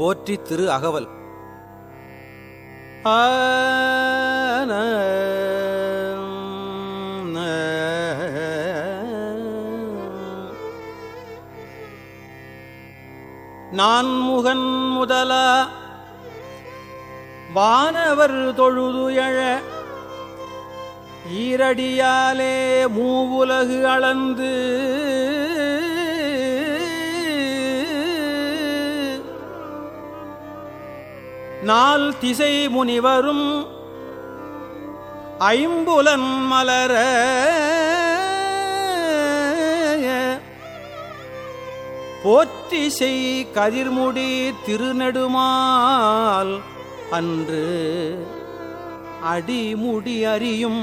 போற்றி திரு அகவல். ஆன நான் முகன் முதலா வானவர் தொழுது எழ ஈரடியாலே மூவுலகு அளந்து நாள் திசை முனிவரும் ஐம்புலன் மலர. போற்றிசை கதிர்முடி திருநெடுமால் அன்று அடிமுடி அறியும்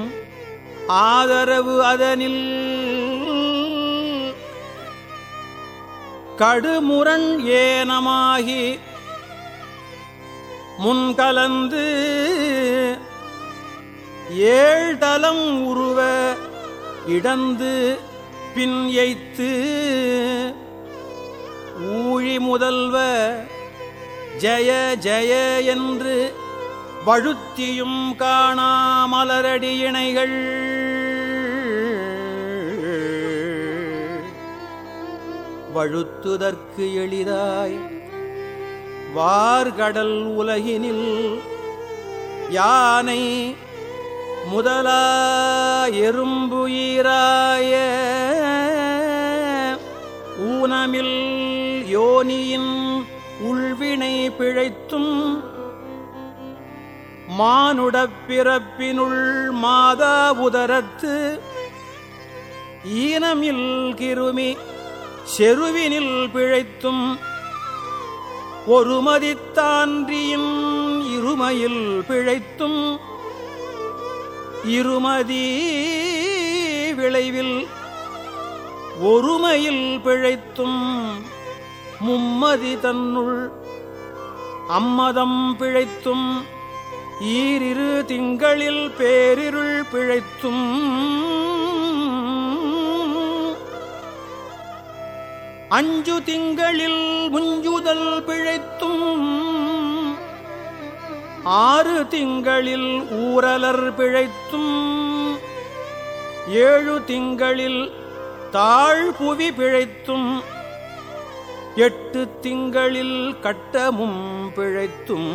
ஆதரவு அதனில். கடுமுரண் ஏனமாகி முன்கலந்து ஏழ்தலம் உருவ இடந்து பின் எய்த்து ஊழி முதல்வ ஜய ஜய என்று வழுத்தியும் காணாமலரடி இணைகள். வழுத்துதற்கு எளிதாய் வார்கடல் உலகினில் யானை முதலா எறும்பு ஊனமில் யோனியின் உள்வினை பிழைத்தும் மானுடப் பிறப்பினுள் மாதா உதரத்து ஈனமில் கிருமி செருவினில் பிழைத்தும் ஒருமதித்தான்றியின் இருமையில் பிழைத்தும் இருமதி விளைவில் ஒருமையில் பிழைத்தும் மும்மதி தன்னுள் அம்மதம் பிழைத்தும் ஈரிரு திங்களில் பேரிருள் பிழைத்தும் அஞ்சு திங்களில் முஞ்சுதல் பிழைத்தும் ஆறு திங்களில் ஊரலர் பிழைத்தும் ஏழு திங்களில் தாழ்புவி பிழைத்தும் எட்டு திங்களில் கட்டமும் பிழைத்தும்.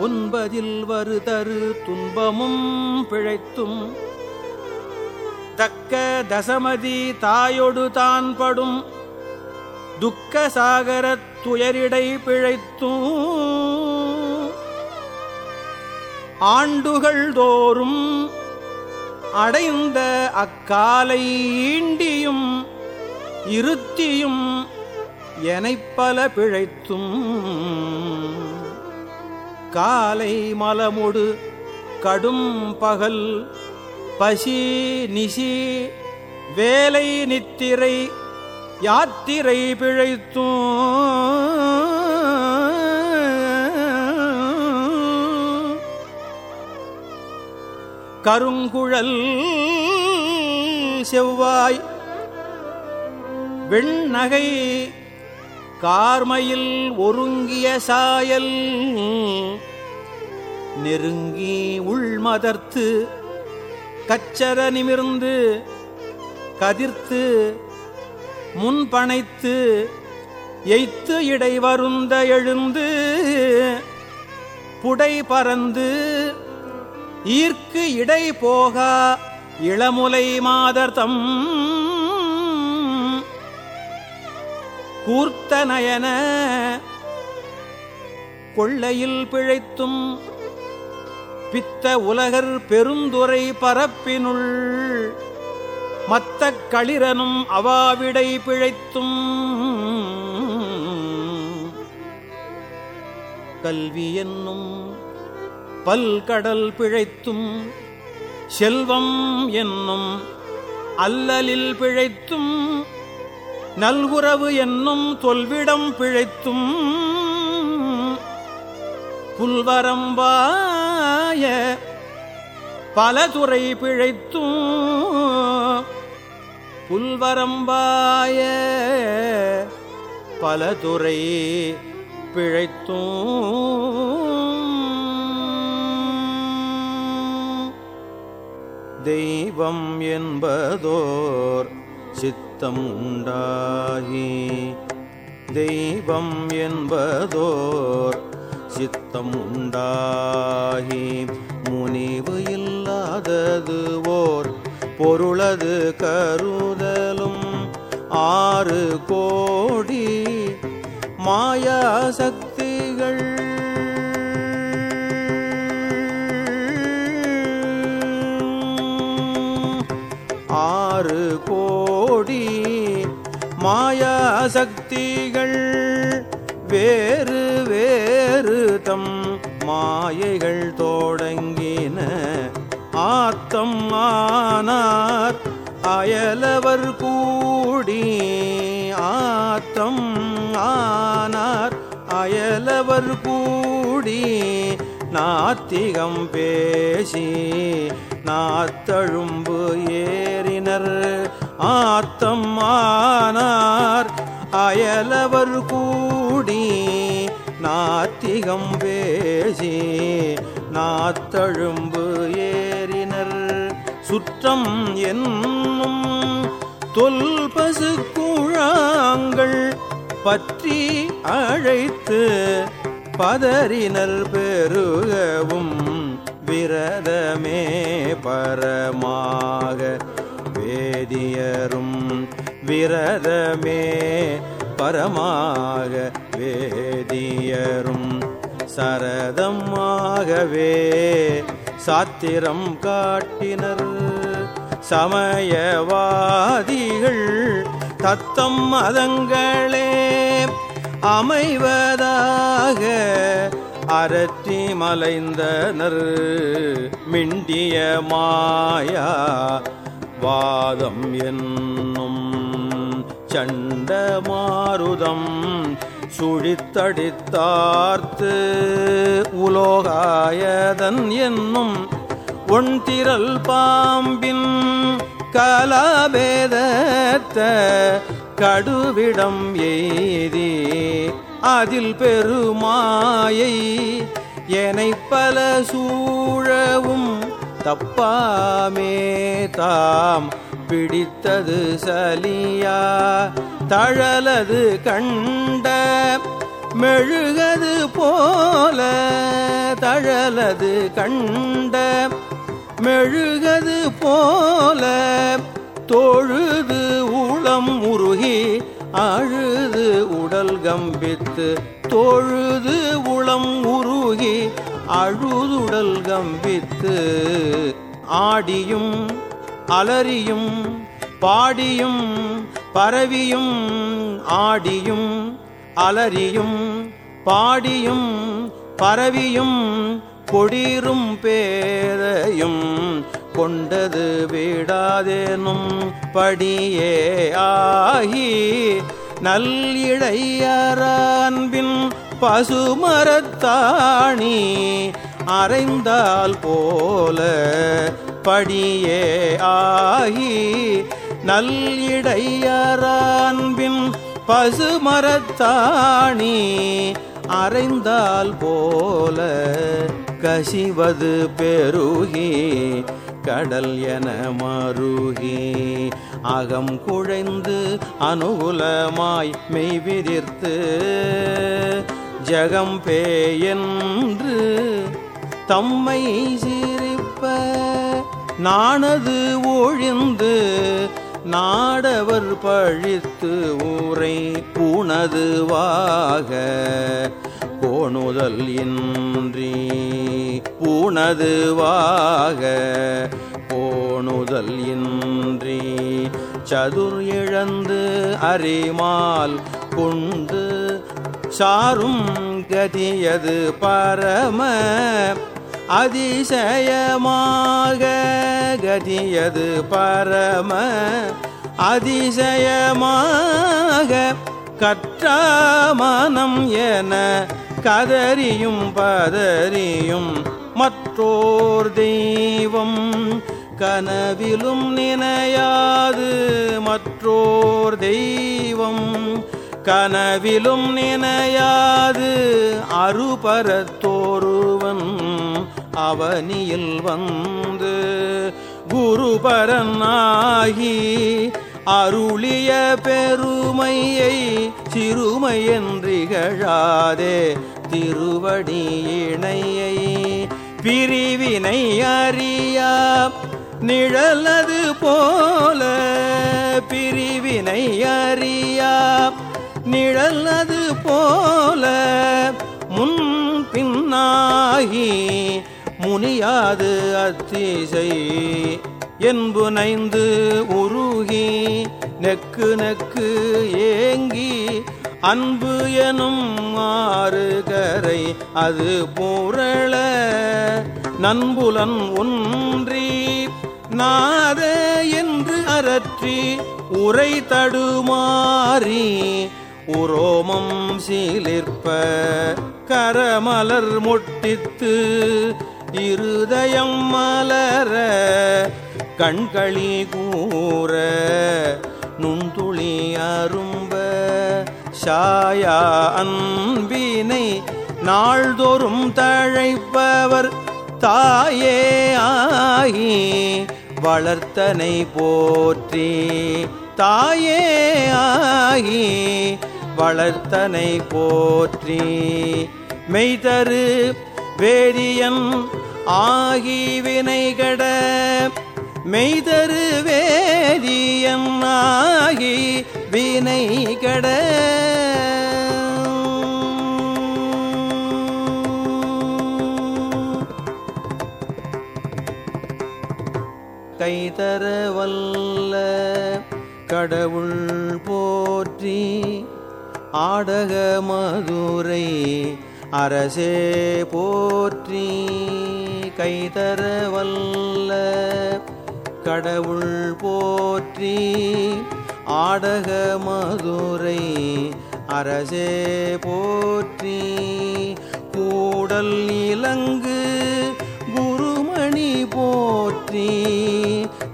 ஒன்பதில் வருதரு துன்பமும் பிழைத்தும். தக்க தசமதி தாயொடு தான் படும். துக்க சாகரத் துயரிடை பிழைத்தும் ஆண்டுகள் தோறும் அடைந்த அக்காலை ஈண்டியும் இருத்தியும் எனைப்பல பிழைத்தும். காலை மலமுடு கடும் பகல் பசி நிசி வேலை நித்திரை யாத்திரை பிழைத்தும். கருங்குழல் செவ்வாய் வெண்ணகை கார்மையில் ஒருங்கிய சாயல் நெருங்கி உள்மதர்த்து கச்சர நிமிர்ந்து கதிர்த்து முன்பனைத்து எய்த்து இடை வருந்த எழுந்து புடை பறந்து ஈர்க்கு இடை போகா இளமுலை மாதர்தம் கூர்த்த நயன கொள்ளையில் பிழைத்தும் பித்த உலகர் பெருந்துரை பரப்பினுள் மத்த களிரனும் அவாவிடை பிழைத்தும் கல்வி என்னும் பல்கடல் பிழைத்தும் செல்வம் என்னும் அல்லலில் பிழைத்தும் நல்குறவு என்னும் தொல்விடம் பிழைத்தும் ஆய பல துறை பிழைத்தும் புல்வரம்பாய பல துறை பிழைத்தும். தெய்வம் என்பதோர் சித்தம் உண்டாகி தெய்வம் என்பதோர் சித்தம் உண்டாகி முனிவு இல்லாதது ஓர் பொருளது கருதலும் ஆறு கோடி மாயா சக்திகள். ஆறு கோடி மாயா சக்திகள் வேறு மாயைகள் தோடங்கின. ஆத்தம் ஆனார் அயலவர் கூடி. ஆத்தம் ஆனார் அயலவர் கூடி. நாத்திகம் பேசி நாத்தழும்பு ஏறினர். ஆத்தம் ஆனார் அயலவர் கூடி. நாத்திகம் பேசி நாத்தழும்பு ஏறினர். சுற்றம் என்னும் தொல்பசு குழாங்கள் பற்றி அழைத்து பதறினல் பெருகவும் விரதமே பரமாக வேதியரும் விரதமே பரமாக வேதியரும் சரதமாகவே சாத்திரம் காட்டினர். சமயவாதிகள் தத்தம் மதங்களே அமைவதாக அரற்றி மலைந்தனர். மிண்டிய மாயா வாதம் என்னும் சண்ட மாருதம் சுழித்தடித்தார்த்து உலோகாயதன் என்னும் ஒன்திரல் பாம்பின் கலாபேதத்த கடுவிடம் எய்தி அதில் பெருமாயை எனை பல சூழவும் தப்பாமே தாம் பிடித்தது சலியா தழலது கண்ட மெழுகது போல தழலது கண்ட மெழுகது போல தொழுது உளம் உருகி அழுது உடல் கம்பித்து தொழுது உளம் உருகி அழுதுடல் கம்பித்து ஆடியும் அலறியும் பாடியும் பரவியும் ஆடியும் அலறியும் பாடியும் பரவியும் கொடீரும் பேரையும் கொண்டது விடாதேனும் படியே ஆகி நல் இளையரான்பின் பசுமரத்தாணி அறைந்தால் போல படியே ஆகி நல் இடையரான்பின் பசுமரத்தாணி அறைந்தால் போல கசிவது பெருகி கடல் என மருகி. அகம் குழைந்து அனுகுலமாய் மெய்விதிர்த்து ஜகம் பேயென்று தம்மை சிரிப்ப நாணது ஒழிந்து நாடவர் பழித்து ஊரை பூணதுவாக. கோணுதல் இன்றி பூணதுவாக. கோணுதல் இன்றி சதுர் இழந்து அறிமால் கொண்டு சாரும் கதியது பரம அதிசயமாக கதியது பரம அதிசயமாக கற்றாமனம் என கதறியும் பதறியும் மற்றோர் தெய்வம். கனவிலும் நினையாது மற்றோர் தெய்வம். கனவிலும் நினையாது அருபரத்தோருவன். அவனியில் வந்து குருபரன் ஆகி அருளிய பெருமையை சிறுமையன்றிகழாதே திருவடி இணையை பிரிவினை அறியா நிழலது போல பிரிவினை அறியா நிழலது போல முன் பின்னாகி முனியாது அத்திசை. என்பு நைந்து உருகி நெக்கு நெக்கு ஏங்கி அன்பு எனும் மாறுகரை அது பூரள. நண்புலன் ஒன்றி நாத என்று அரற்றி உரை தடுமாறி உரோமம் சீலிற்ப கரமலர் முட்டித்து இருதயம் மலர கண்களி கூற நுண்துளி அரும்ப சாயா அன்பினை நாள்தோறும் தழைப்பவர் தாயே ஆகி வளர்த்தனை போற்றி தாயே ஆகி வளர்த்தனை போற்றி மெய்தரு வேதியன் ஆகி வினைகட மெய்தரு வேதியன் ஆகி வினைகட கைதர வல்ல கடவுள் போற்றி ஆடக மதுரை அரசே போற்றி கைதர வல்ல. கடவுள் போற்றி ஆடக மதுரை. அரசே போற்றி கூடல் இலங்கு குருமணி போற்றி.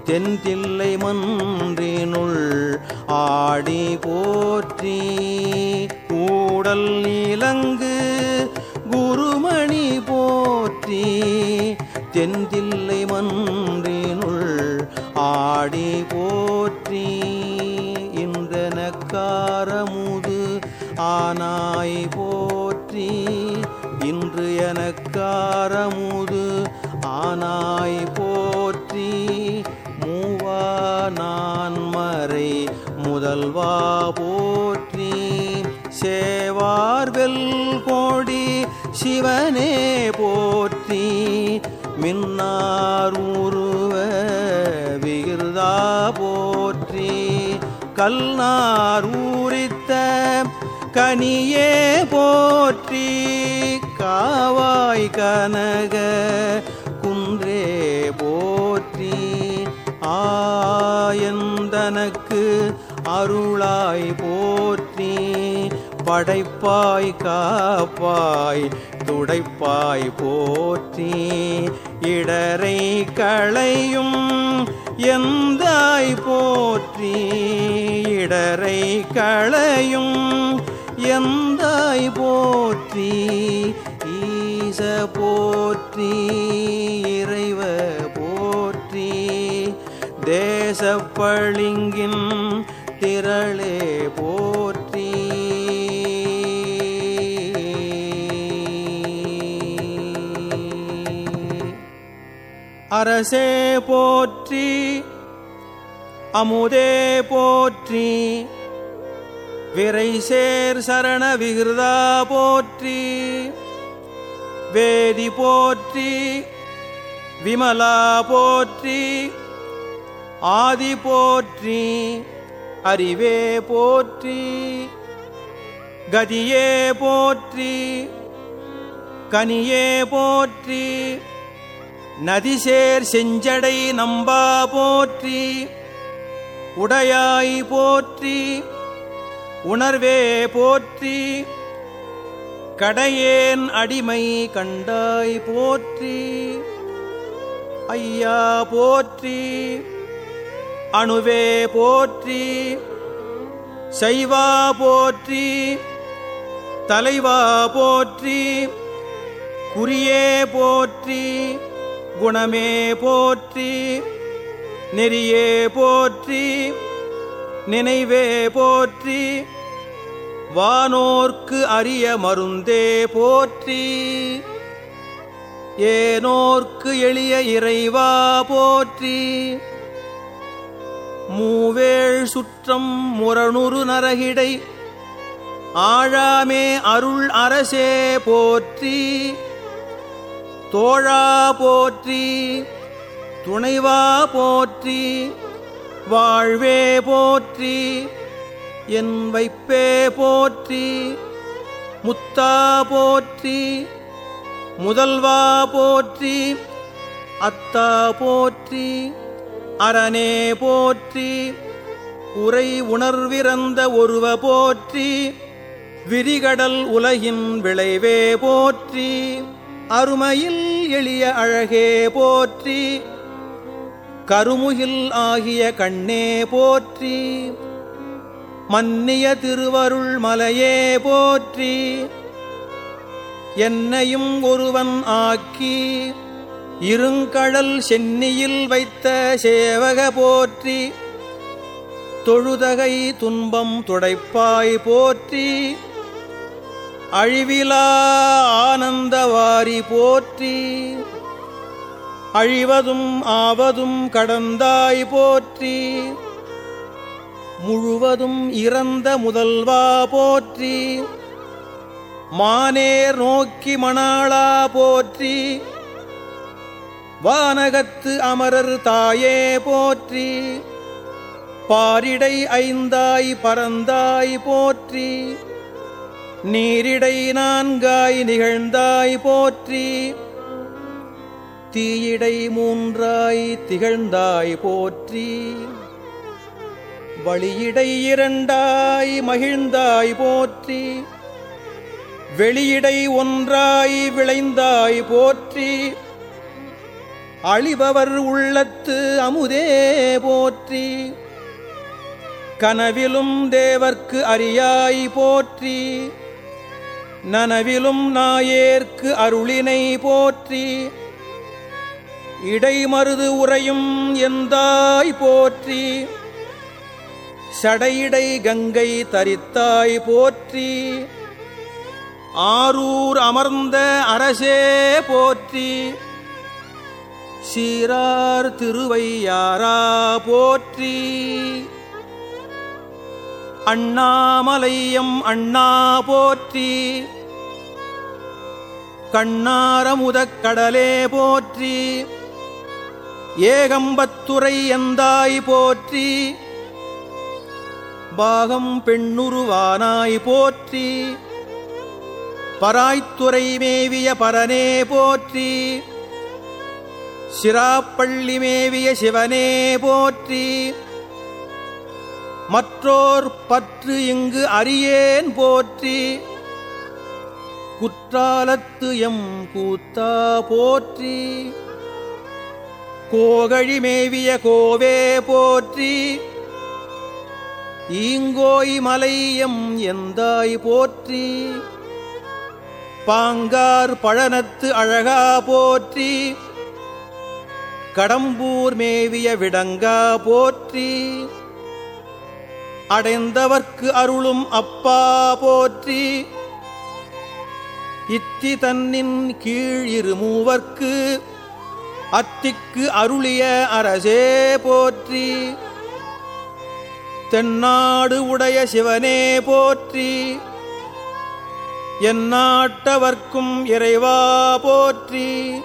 தென்தில்லை மன்றினுள் ஆடி போற்றி கூடல் இலங்கு தெந்தில்லை மன்றினுள் ஆடி போற்றி இன்றனக்காரமுது ஆனாய் போற்றி இன்று எனக்காரமுது ஆனாய் போற்றி மூவா நான் மறை முதல்வா போற்றி சேவார்வெல் கோடி சிவனே போற்றி மின்னார் உருவ விகிருதா போற்றி. கல்நார் ஊரித்த கனியே போற்றி. காவாய் கனக குன்றே போற்றி. ஆயந்தனக்கு அருளாய் போற்றி. படைப்பாய் காப்பாய் துடைப்பாய் போற்றி. இடரை களையும் எந்தாய் போற்றி? இடரை களையும் எந்தாய் போற்றி? ஈச போற்றி இறைவ போற்றி. தேசப்பளிங்கின் திரளே போ அரசே போற்றி அமுதே போற்றி விரைசேர் சரண விகிருதா போற்றி வேதி போற்றி விமலா போற்றி ஆதி போற்றி அறிவே போற்றி கதியே போற்றி கனியே போற்றி நதிசேர் செஞ்சடை நம்பா போற்றி உடையாய் போற்றி உணர்வே போற்றி கடையேன் அடிமை கண்டாய் போற்றி ஐயா போற்றி அணுவே போற்றி செய்வா போற்றி தலைவா போற்றி குறியே போற்றி குணமே போற்றி நெறியே போற்றி நினைவே போற்றி வானோர்க்கு அரிய மருந்தே போற்றி. ஏனோர்க்கு எளிய இறைவா போற்றி. மூவேள் சுற்றம் முரணுறு நரகிடை ஆழாமே அருள் அரசே போற்றி. தோழா போற்றி துணைவா போற்றி வாழ்வே போற்றி என் வைப்பே போற்றி முத்தா போற்றி முதல்வா போற்றி அத்தா போற்றி அரணே போற்றி உரை உணர்விறந்த ஒருவ போற்றி விரிகடல் உலகின் விளைவே போற்றி. அருமையில் எளிய அழகே போற்றி. கருமுகில் ஆகிய கண்ணே போற்றி. மன்னிய திருவருள் மலையே போற்றி. என்னையும் ஒருவன் ஆக்கி இருங்கடல் சென்னியில் வைத்த சேவக போற்றி. தொழுதகை துன்பம் துடைப்பாய் போற்றி. அழிவிலா ஆனந்தவாரி போற்றி அழிவதும் ஆவதும் கடந்தாய் போற்றி முழுவதும் இறந்த முதல்வா போற்றி மானேர் நோக்கி மணாளா போற்றி வானகத்து அமரர் தாயே போற்றி பாரிடை ஐந்தாய் பரந்தாய் போற்றி நீரிடை நான்காய் நிகழ்ந்தாய் போற்றி. தீயிடை மூன்றாய் திகழ்ந்தாய் போற்றி. வழியிடை இரண்டாய் மகிழ்ந்தாய் போற்றி. வெளியிடை ஒன்றாய் விளைந்தாய் போற்றி. அழிபவர் உள்ளத்து அமுதே போற்றி. கனவிலும் தேவர்க்கு அறியாய் போற்றி. நனவிலும் நாயேற்கு அருளினை போற்றி இடைமருது உறையும் எந்தாய் போற்றி சடையிடை கங்கை தரித்தாய் போற்றி ஆரூர் அமர்ந்த அரசே போற்றி சீரார் திருவையாரா போற்றி. அண்ணாமலையம் அண்ணா போற்றி. கண்ணாரமுதக் கடலே போற்றி. ஏகம்பத்துறை எந்தாய் போற்றி. பாகம் பெண்ணுருவானாய் போற்றி. பராய்த்துறை மேவிய பரனே போற்றி. சிராப்பள்ளி மேவிய சிவனே போற்றி. மற்றோர் பற்று இங்கு அறியேன் போற்றி. குற்றாலத்து எம் கூத்தா போற்றி. கோகழி மேவிய கோவே போற்றி. ஈங்கோய் மலையம் எந்தாய் போற்றி. பாங்கார் பழனத்து அழகா போற்றி. கடம்பூர் மேவிய விடங்கா போற்றி. அடைந்தவர்க்கு அருளும் அப்பா போற்றி. இத்தி தன்னின் கீழ் இருமூவர்க்கு அத்திக்கு அருளிய அரசே போற்றி. தென்னாடு உடைய சிவனே போற்றி. எந்நாட்டவர்க்கும் இறைவா போற்றி.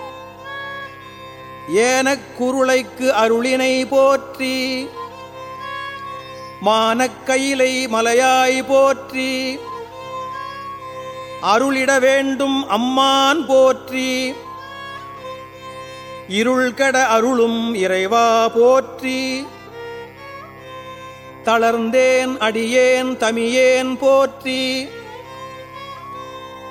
ஏனக் குருளைக்கு அருளினை போற்றி. மானக்கையிலை மலையாய் போற்றி அருளிட வேண்டும் அம்மான் போற்றி இருள்கட அருளும் இறைவா போற்றி. தளர்ந்தேன் அடியேன் தமியேன் போற்றி.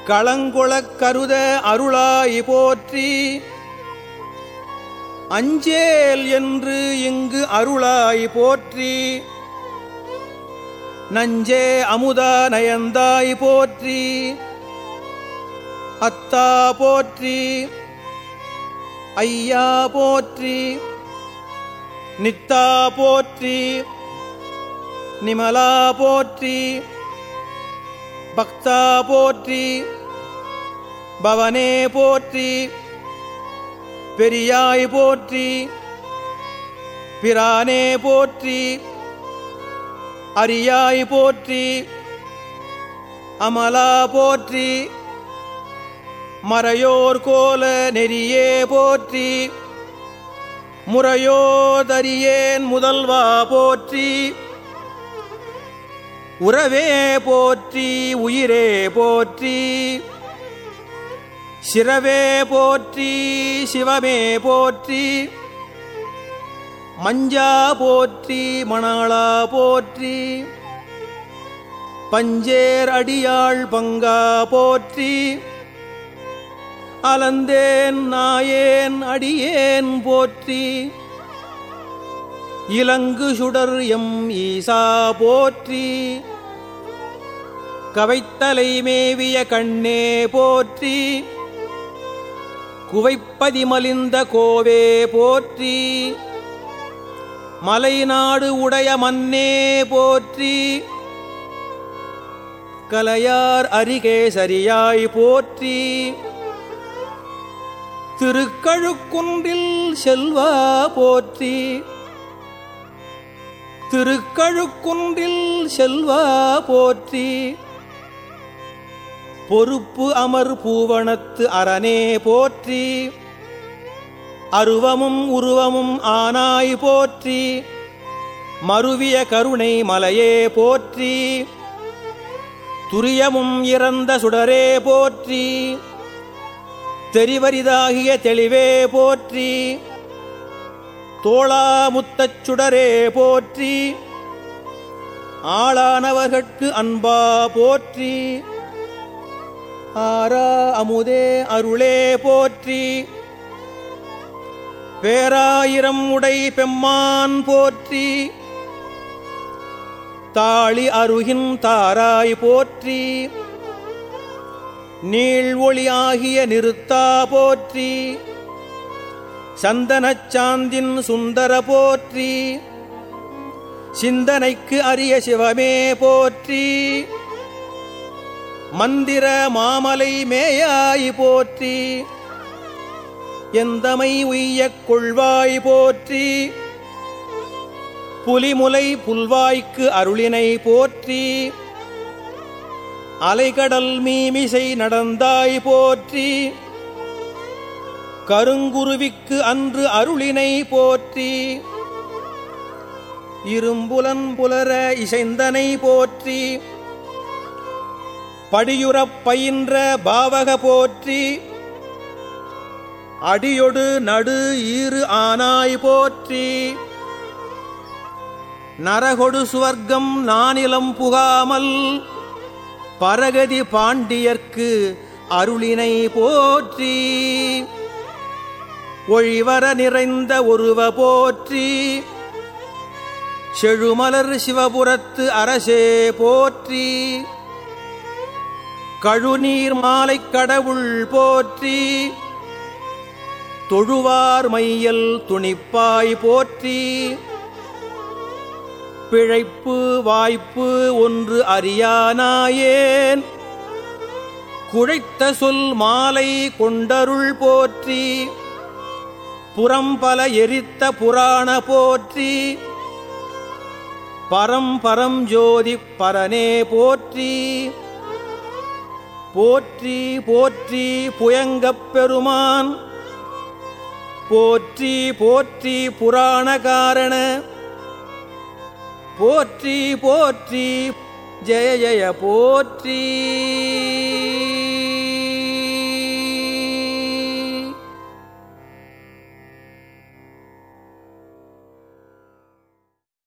களங்குளக் கருத அருளாய் போற்றி. அஞ்சேல் என்று இங்கு அருளாய் போற்றி. நஞ்சே அமுதா நயந்தாய் போற்றி. அத்தா போற்றி. ஐயா போற்றி. நித்தா போற்றி. நிமலா போற்றி. பக்தா போற்றி. பவனே போற்றி. பெரியாய் போற்றி. பிரானே போற்றி. அரியாய் போற்றி அமலா போற்றி மறையோர் கோல நெறியே போற்றி முறையோதரியேன் முதல்வா போற்றி உறவே போற்றி உயிரே போற்றி சிரவே போற்றி சிவமே போற்றி மஞ்சா போற்றி மணாளா போற்றி. பஞ்சேர் அடியாள் பங்கா போற்றி. அலந்தேன் நாயேன் அடியேன் போற்றி. இலங்கு சுடர் எம் ஈசா போற்றி. கவைத்தலை மேவிய கண்ணே போற்றி. குவைப்பதி மலிந்த கோவே போற்றி. மலைநாடு உடைய மன்னே போற்றி. கலையார் அருகே சரியாய் போற்றி. திருக்கழுக்குன்றில் செல்வா போற்றி. திருக்கழுக்குன்றில் செல்வா போற்றி. பொறுப்பு அமர் பூவனத்து அரணே போற்றி. அருவமும் உருவமும் ஆனாய் போற்றி. மருவிய கருணை மலையே போற்றி. துரியமும் இறந்த சுடரே போற்றி. தெரிவரிதாகிய தெளிவே போற்றி. தோளாமுத்தச் சுடரே போற்றி. ஆளானவர்கட்கு அன்பா போற்றி. ஆரா அமுதே அருளே போற்றி. பேராயிரம் உடை பெம்மான் போற்றி தாளி அருகின் தாராய் போற்றி நீள் ஒளியாகிய நிறுத்தா போற்றி சந்தனச் சாந்தின் சுந்தர போற்றி சிந்தனைக்கு அரிய சிவமே போற்றி மந்திர மாமலை மேயாய் போற்றி எந்தமை உய்யக் கொள்வாய் போற்றி? புலிமுலை புல்வாய்க்கு அருளினை போற்றி? அலைகடல் மீமிசை நடந்தாய் போற்றி? கருங்குருவிக்கு அன்று அருளினை போற்றி? இரும்புலன் புலர இசைந்தனை போற்றி? படியுறப் பயின்ற பாவக போற்றி? அடியொடு நடு ஈறு ஆனாய் போற்றி. நரகொடு சுவர்க்கம் நானிலம் புகாமல் பரகதி பாண்டியர்க்கு அருளினை போற்றி. ஒழிவர நிறைந்த ஒருவ போற்றி. செழுமலர் சிவபுரத்து அரசே போற்றி. கழுநீர் மாலை கடவுள் போற்றி. தொழுவார் மையல் துணிப்பாய் போற்றி. பிழைப்பு வாய்ப்பு ஒன்று அறியானாயேன். குழைத்த சொல் மாலை கொண்டருள் போற்றி. புறம்பல எரித்த புராண போற்றி. பரம்பரம் ஜோதி பரனே போற்றி. போற்றி போற்றி புயங்கப் பெருமான். போற்றி போற்றி புராண காரண போற்றி போற்றி ஜெய ஜெய போற்றி.